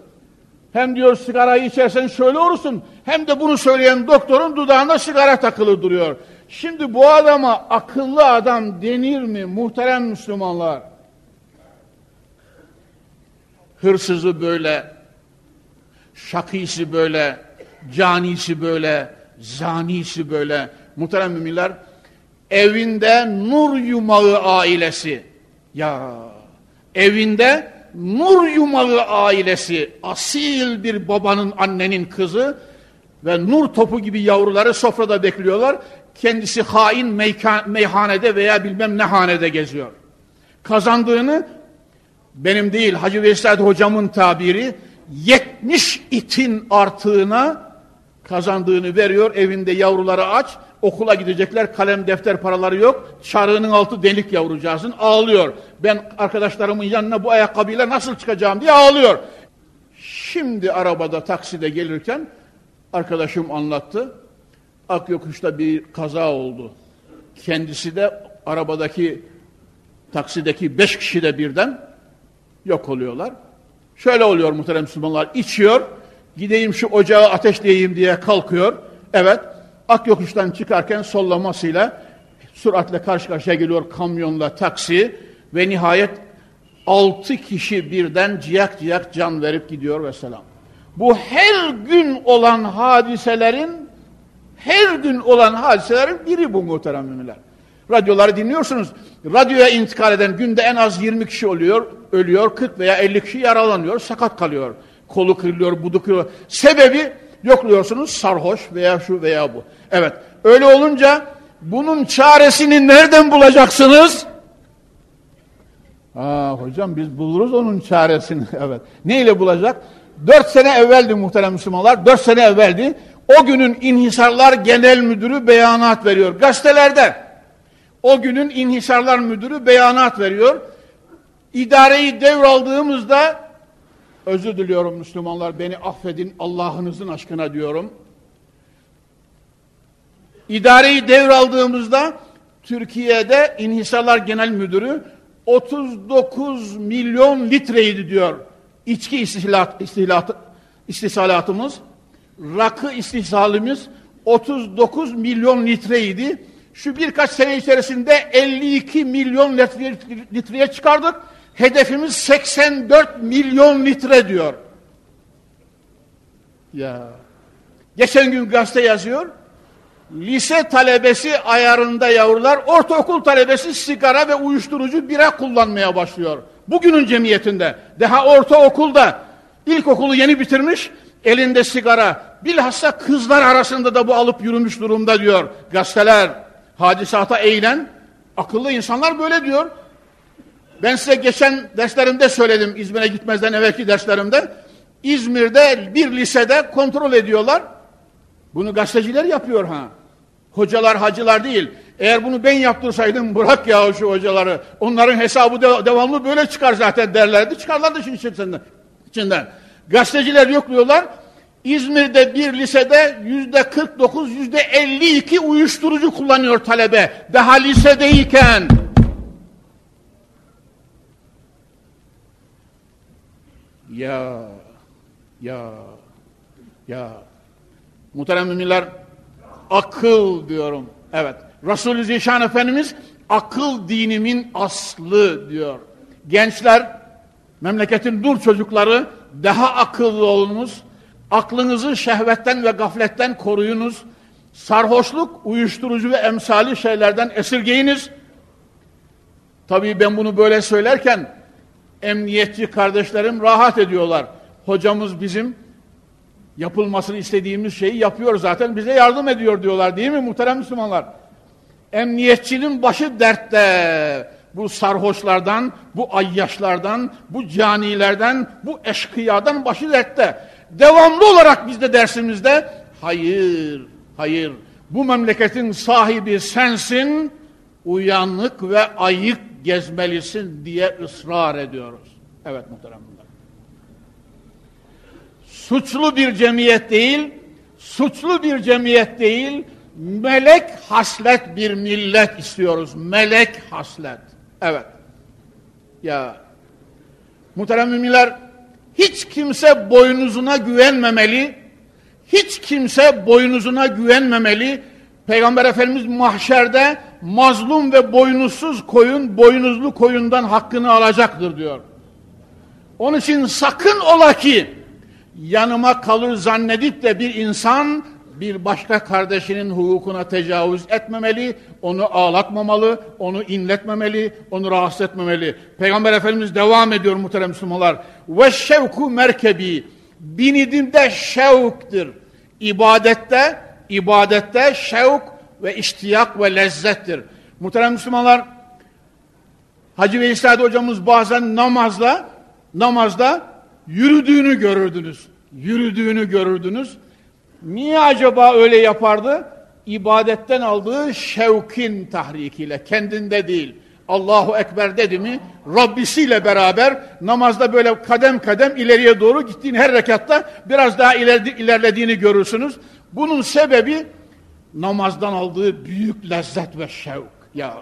Hem diyor sigarayı içersen şöyle olursun hem de bunu söyleyen doktorun dudağında sigara takılı duruyor. Şimdi bu adama akıllı adam denir mi muhterem Müslümanlar? Hırsızı böyle, şakisi böyle, canisi böyle, zanisi böyle. Muhterem müminler, evinde nur yumağı ailesi. Ya evinde nur yumağı ailesi, asil bir babanın, annenin kızı ve nur topu gibi yavruları sofrada bekliyorlar. Kendisi hain meyhanede veya bilmem ne hanede geziyor. Kazandığını benim değil Hacı Veysel hocamın tabiri 70 itin artığına kazandığını veriyor. Evinde yavruları aç Okula gidecekler kalem defter paraları yok. Çarığının altı delik yavrucağızın ağlıyor. Ben arkadaşlarımın yanına bu ayakkabıyla nasıl çıkacağım diye ağlıyor. Şimdi arabada takside gelirken arkadaşım anlattı. Akyokuş'ta bir kaza oldu. Kendisi de arabadaki taksideki beş kişi de birden yok oluyorlar. Şöyle oluyor muhterem Müslümanlar. içiyor, gideyim şu ocağı ateşleyeyim diye kalkıyor. Evet, Ak yokuştan çıkarken sollamasıyla süratle karşı karşıya geliyor kamyonla taksi ve nihayet altı kişi birden ciyak ciyak can verip gidiyor ve selam. Bu her gün olan hadiselerin her gün olan hadiselerin biri bu muhterem müminler. Radyoları dinliyorsunuz. Radyoya intikal eden günde en az 20 kişi oluyor, ölüyor, 40 veya 50 kişi yaralanıyor, sakat kalıyor. Kolu kırılıyor, budu kırılıyor. Sebebi yokluyorsunuz sarhoş veya şu veya bu. Evet öyle olunca bunun çaresini nereden bulacaksınız? Aa, hocam biz buluruz onun çaresini. evet. Neyle bulacak? Dört sene evveldi muhterem Müslümanlar. Dört sene evveldi. O günün İnhisarlar Genel Müdürü beyanat veriyor. Gazetelerde. O günün İnhisarlar Müdürü beyanat veriyor. İdareyi devraldığımızda özür diliyorum Müslümanlar beni affedin Allah'ınızın aşkına diyorum. İdareyi devraldığımızda Türkiye'de İnhisarlar Genel Müdürü 39 milyon litreydi diyor içki istihlat, istihlat, istihsalatımız, rakı istihsalimiz 39 milyon litreydi. Şu birkaç sene içerisinde 52 milyon litre, litreye çıkardık. Hedefimiz 84 milyon litre diyor. Ya. Geçen gün gazete yazıyor. Lise talebesi ayarında yavrular, ortaokul talebesi sigara ve uyuşturucu bira kullanmaya başlıyor. Bugünün cemiyetinde, daha ortaokulda, ilkokulu yeni bitirmiş, elinde sigara, bilhassa kızlar arasında da bu alıp yürümüş durumda diyor gazeteler. Hadisata eğilen, akıllı insanlar böyle diyor. Ben size geçen derslerimde söyledim, İzmir'e gitmezden evvelki derslerimde. İzmir'de bir lisede kontrol ediyorlar. Bunu gazeteciler yapıyor ha. Hocalar, hacılar değil. Eğer bunu ben yaptırsaydım bırak ya şu hocaları. Onların hesabı de, devamlı böyle çıkar zaten derlerdi. Çıkarlardı şimdi içinden. içinden. Gazeteciler yokluyorlar. İzmir'de bir lisede yüzde 49, yüzde 52 uyuşturucu kullanıyor talebe. Daha lisedeyken. Ya, ya, ya. Muhterem müminler, akıl diyorum. Evet. Resulü Zişan Efendimiz akıl dinimin aslı diyor. Gençler, memleketin dur çocukları daha akıllı olunuz. Aklınızı şehvetten ve gafletten koruyunuz. Sarhoşluk, uyuşturucu ve emsali şeylerden esirgeyiniz. Tabii ben bunu böyle söylerken emniyetçi kardeşlerim rahat ediyorlar. Hocamız bizim yapılmasını istediğimiz şeyi yapıyor zaten bize yardım ediyor diyorlar değil mi muhterem Müslümanlar? Emniyetçinin başı dertte. Bu sarhoşlardan, bu ayyaşlardan, bu canilerden, bu eşkıyadan başı dertte. Devamlı olarak biz de dersimizde hayır, hayır bu memleketin sahibi sensin, uyanık ve ayık gezmelisin diye ısrar ediyoruz. Evet muhterem Suçlu bir cemiyet değil, suçlu bir cemiyet değil, melek haslet bir millet istiyoruz. Melek haslet. Evet. Ya muhterem müminler hiç kimse boynuzuna güvenmemeli. Hiç kimse boynuzuna güvenmemeli. Peygamber Efendimiz mahşerde mazlum ve boynuzsuz koyun, boynuzlu koyundan hakkını alacaktır diyor. Onun için sakın ola ki yanıma kalır zannedip de bir insan bir başka kardeşinin hukukuna tecavüz etmemeli, onu ağlatmamalı, onu inletmemeli, onu rahatsız etmemeli. Peygamber Efendimiz devam ediyor muhterem Müslümanlar. Ve şevku merkebi, binidimde şevktir. İbadette, ibadette şevk ve iştiyak ve lezzettir. Muhterem Müslümanlar, Hacı Veysade hocamız bazen namazla, namazda yürüdüğünü görürdünüz. Yürüdüğünü görürdünüz. Niye acaba öyle yapardı? İbadetten aldığı şevkin tahrikiyle, kendinde değil. Allahu Ekber dedi mi, Rabbisiyle beraber namazda böyle kadem kadem ileriye doğru gittiğin her rekatta biraz daha ilerlediğini görürsünüz. Bunun sebebi namazdan aldığı büyük lezzet ve şevk. Ya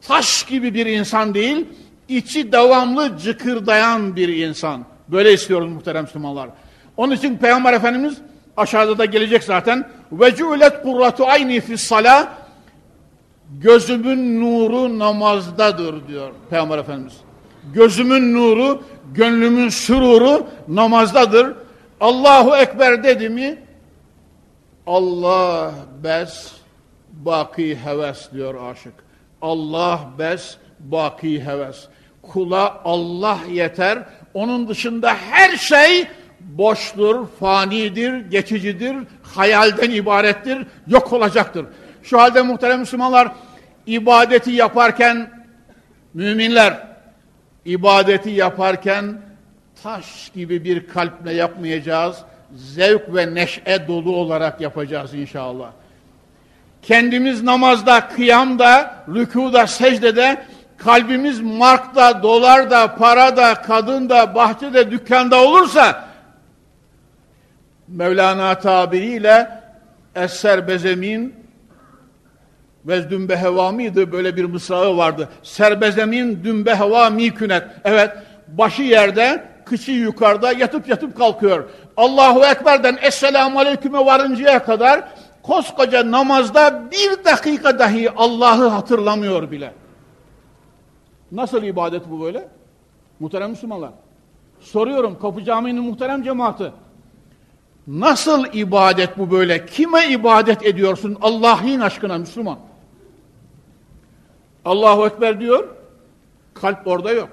taş gibi bir insan değil, içi devamlı cıkırdayan bir insan. Böyle istiyoruz muhterem Müslümanlar. Onun için Peygamber Efendimiz aşağıda da gelecek zaten. Ve cu'let kurratu ayni fis sala gözümün nuru namazdadır diyor Peygamber Efendimiz. Gözümün nuru, gönlümün süruru namazdadır. Allahu Ekber dedi mi Allah bes baki heves diyor aşık. Allah bes baki heves. Kula Allah yeter. Onun dışında her şey boştur, fanidir, geçicidir, hayalden ibarettir, yok olacaktır. Şu halde muhterem Müslümanlar ibadeti yaparken müminler ibadeti yaparken taş gibi bir kalple yapmayacağız. Zevk ve neşe dolu olarak yapacağız inşallah. Kendimiz namazda, kıyamda, rükuda, secdede, kalbimiz markta, dolarda, parada, kadında, bahçede, dükkanda olursa Mevlana tabiriyle Esser Bezemin ve dümbe heva mıydı? Böyle bir mısrağı vardı. Serbezemin dümbe heva mikünet. Evet, başı yerde, kıçı yukarıda yatıp yatıp kalkıyor. Allahu Ekber'den Esselamu Aleyküm'e varıncaya kadar koskoca namazda bir dakika dahi Allah'ı hatırlamıyor bile. Nasıl ibadet bu böyle? Muhterem Müslümanlar. Soruyorum Kapı Camii'nin muhterem cemaati. Nasıl ibadet bu böyle? Kime ibadet ediyorsun Allah'ın aşkına Müslüman? Allahu Ekber diyor, kalp orada yok.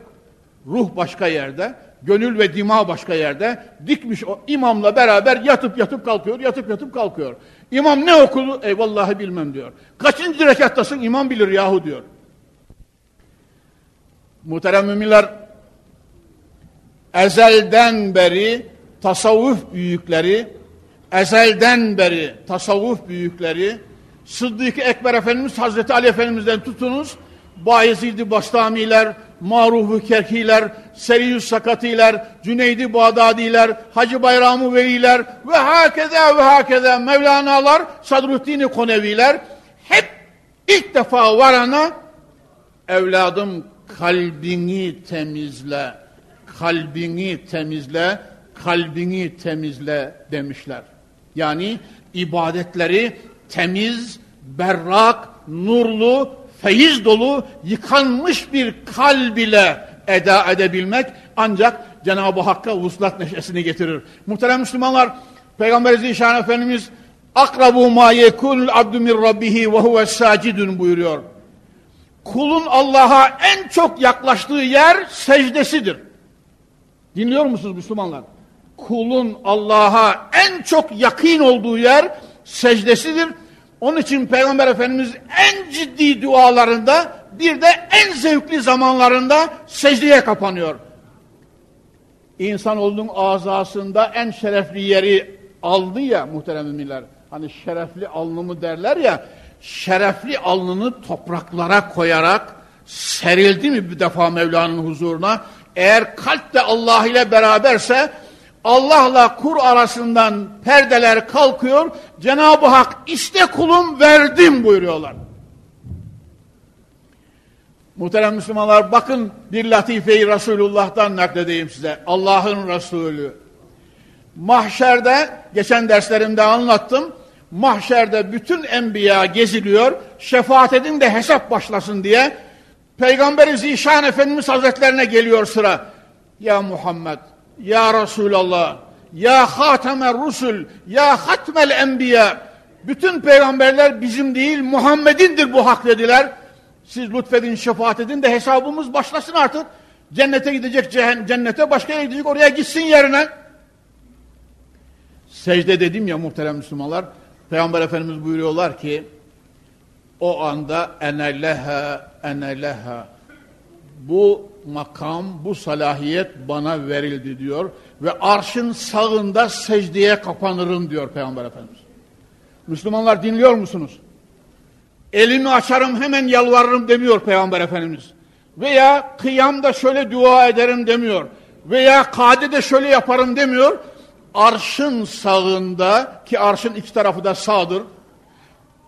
Ruh başka yerde, gönül ve dima başka yerde. Dikmiş o imamla beraber yatıp yatıp kalkıyor, yatıp yatıp kalkıyor. İmam ne okudu? Eyvallahi bilmem diyor. Kaçıncı rekattasın? İmam bilir yahu diyor. Muhterem müminler, ezelden beri tasavvuf büyükleri, ezelden beri tasavvuf büyükleri, Sıddık Ekber Efendimiz, Hazreti Ali Efendimiz'den tutunuz, Bayezid-i Bastamiler, Maruh-u Kerkiler, Seriyüz Sakatiler, Cüneydi Bağdadiler, Hacı Bayramı Veliler ve hakeza ve hakeza Mevlana'lar, Sadruddin-i Koneviler hep ilk defa varana evladım kalbini temizle, kalbini temizle, kalbini temizle demişler. Yani ibadetleri temiz, berrak, nurlu, feyiz dolu, yıkanmış bir kalb ile eda edebilmek ancak Cenab-ı Hakk'a vuslat neşesini getirir. Muhterem Müslümanlar, Peygamber Zişan Efendimiz akrabu ma yekunul abdu min rabbihi ve huve sacidun buyuruyor. Kulun Allah'a en çok yaklaştığı yer secdesidir. Dinliyor musunuz Müslümanlar? Kulun Allah'a en çok yakın olduğu yer secdesidir. Onun için Peygamber Efendimiz en ciddi dualarında bir de en zevkli zamanlarında secdeye kapanıyor. İnsanoğlunun azasında en şerefli yeri aldı ya muhterem müminler. Hani şerefli alnımı derler ya, şerefli alnını topraklara koyarak serildi mi bir defa Mevla'nın huzuruna? Eğer kalp de Allah ile beraberse Allah'la kur arasından perdeler kalkıyor. Cenab-ı Hak işte kulum verdim buyuruyorlar. Muhterem Müslümanlar bakın bir latifeyi Resulullah'tan nakledeyim size. Allah'ın Resulü. Mahşerde geçen derslerimde anlattım. Mahşerde bütün enbiya geziliyor. Şefaat edin de hesap başlasın diye. Peygamberi Zişan Efendimiz Hazretlerine geliyor sıra. Ya Muhammed ya Resulallah, Ya Hatemer Rusul, Ya Hatmel Enbiya. Bütün peygamberler bizim değil Muhammed'indir bu hak dediler. Siz lütfedin, şefaat edin de hesabımız başlasın artık. Cennete gidecek cennete, başka yere gidecek oraya gitsin yerine. Secde dedim ya muhterem Müslümanlar. Peygamber Efendimiz buyuruyorlar ki o anda enelleha enelleha bu makam, bu salahiyet bana verildi diyor. Ve arşın sağında secdeye kapanırım diyor Peygamber Efendimiz. Müslümanlar dinliyor musunuz? Elimi açarım hemen yalvarırım demiyor Peygamber Efendimiz. Veya kıyamda şöyle dua ederim demiyor. Veya kadede şöyle yaparım demiyor. Arşın sağında ki arşın iki tarafı da sağdır.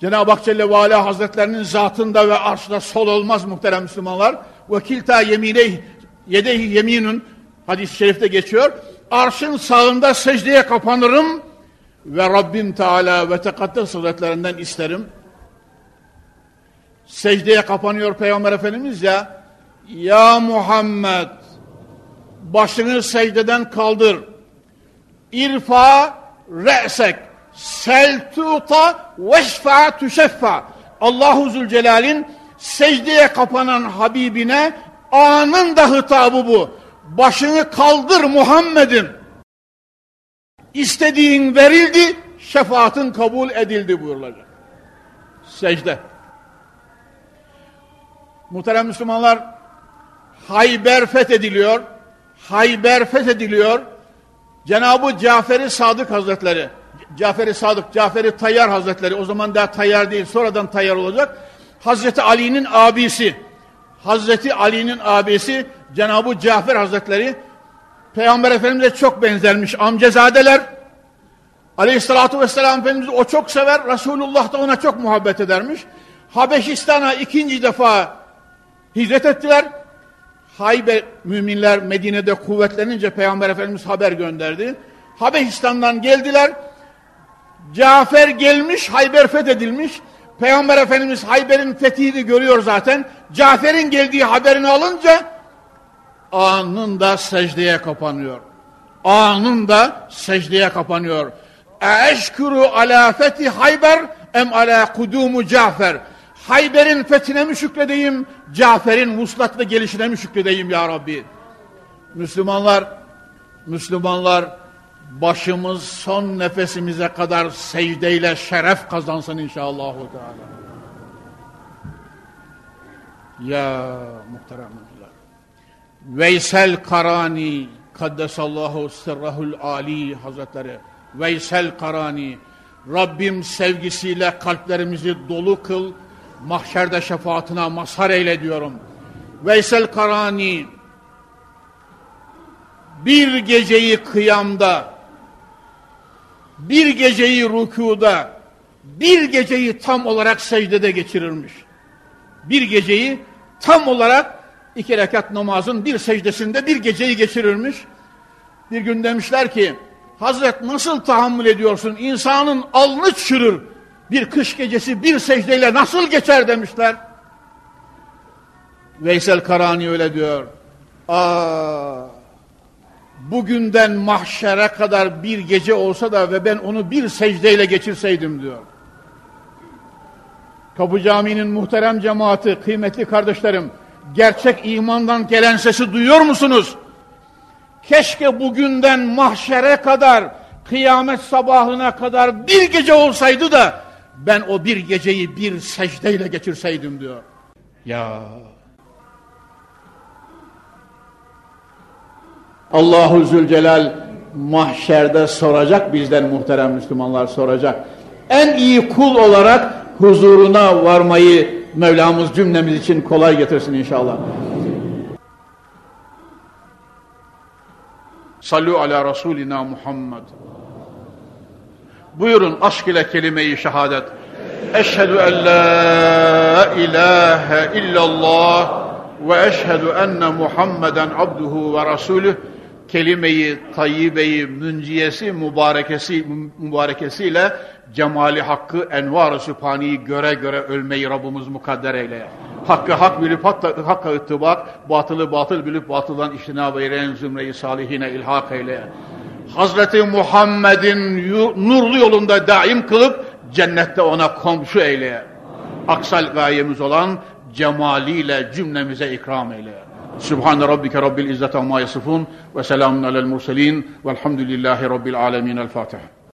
Cenab-ı Hak Celle ve Ala Hazretlerinin zatında ve arşda sol olmaz muhterem Müslümanlar ve kilta yemineyh yedehi yeminun hadis-i şerifte geçiyor. Arşın sağında secdeye kapanırım ve Rabbim Teala ve Tekaddes Hazretlerinden isterim. Secdeye kapanıyor Peygamber Efendimiz ya. Ya Muhammed başını secdeden kaldır. İrfa re'sek seltuta veşfa tüşeffa. Allahu Zülcelal'in secdeye kapanan Habibine anında hitabı bu. Başını kaldır Muhammed'im. İstediğin verildi, şefaatin kabul edildi buyurulacak. Secde. Muhterem Müslümanlar, Hayber fethediliyor. Hayber fethediliyor. Cenab-ı Cafer-i Sadık Hazretleri, Cafer-i Sadık, Cafer-i Tayyar Hazretleri, o zaman daha Tayyar değil, sonradan Tayyar olacak. Hazreti Ali'nin abisi, Hazreti Ali'nin abisi Cenab-ı Cafer Hazretleri, Peygamber Efendimiz'e çok benzermiş, amcazadeler. Aleyhissalatü Vesselam Efendimiz o çok sever, Resulullah da ona çok muhabbet edermiş. Habeşistan'a ikinci defa hicret ettiler. Hayber müminler Medine'de kuvvetlenince Peygamber Efendimiz haber gönderdi. Habeşistan'dan geldiler. Cafer gelmiş, Hayber fethedilmiş. Peygamber Efendimiz Hayber'in fethini görüyor zaten. Cafer'in geldiği haberini alınca anında secdeye kapanıyor. Anında secdeye kapanıyor. Eşkuru ala fethi Hayber em ala kudumu Cafer. Hayber'in fethine mi şükredeyim, Cafer'in muslatlı gelişine mi şükredeyim ya Rabbi? Müslümanlar, Müslümanlar başımız son nefesimize kadar secdeyle şeref kazansın inşallah. Ya muhteremler. Veysel Karani Kaddesallahu sırrahul Ali Hazretleri Veysel Karani Rabbim sevgisiyle kalplerimizi dolu kıl mahşerde şefaatine mazhar eyle diyorum. Veysel Karani bir geceyi kıyamda, bir geceyi rükuda, bir geceyi tam olarak secdede geçirirmiş. Bir geceyi tam olarak iki rekat namazın bir secdesinde bir geceyi geçirirmiş. Bir gün demişler ki, Hazret nasıl tahammül ediyorsun? İnsanın alnı çürür bir kış gecesi bir secdeyle nasıl geçer demişler. Veysel Karani öyle diyor. Aa, bugünden mahşere kadar bir gece olsa da ve ben onu bir secdeyle geçirseydim diyor. Kapı Camii'nin muhterem cemaati, kıymetli kardeşlerim, gerçek imandan gelen sesi duyuyor musunuz? Keşke bugünden mahşere kadar, kıyamet sabahına kadar bir gece olsaydı da ben o bir geceyi bir secdeyle geçirseydim diyor. Ya Allahu Zülcelal mahşerde soracak bizden muhterem Müslümanlar soracak. En iyi kul olarak huzuruna varmayı Mevlamız cümlemiz için kolay getirsin inşallah. Sallu ala Resulina Muhammed. Buyurun aşk ile kelime-i şehadet. Eşhedü en la ilahe illallah ve eşhedü enne Muhammeden abduhu ve rasulüh kelime-i tayyibeyi münciyesi mübarekesi mübarekesiyle cemali hakkı envar-ı sübhaniyi göre göre ölmeyi Rabbimiz mukadder eyle. Hakkı hak bilip hatta, hakka ıttibak, batılı batıl bilip batıldan iştinab eyleyen zümre-i salihine ilhak eyle. Hazreti Muhammed'in nurlu yolunda daim kılıp cennette ona komşu eyle. Aksal gayemiz olan cemaliyle cümlemize ikram eyle. Sübhane Rabbike Rabbil İzzet Amma Yasifun ve selamun alel murselin velhamdülillahi Rabbil Alemin. El Fatiha.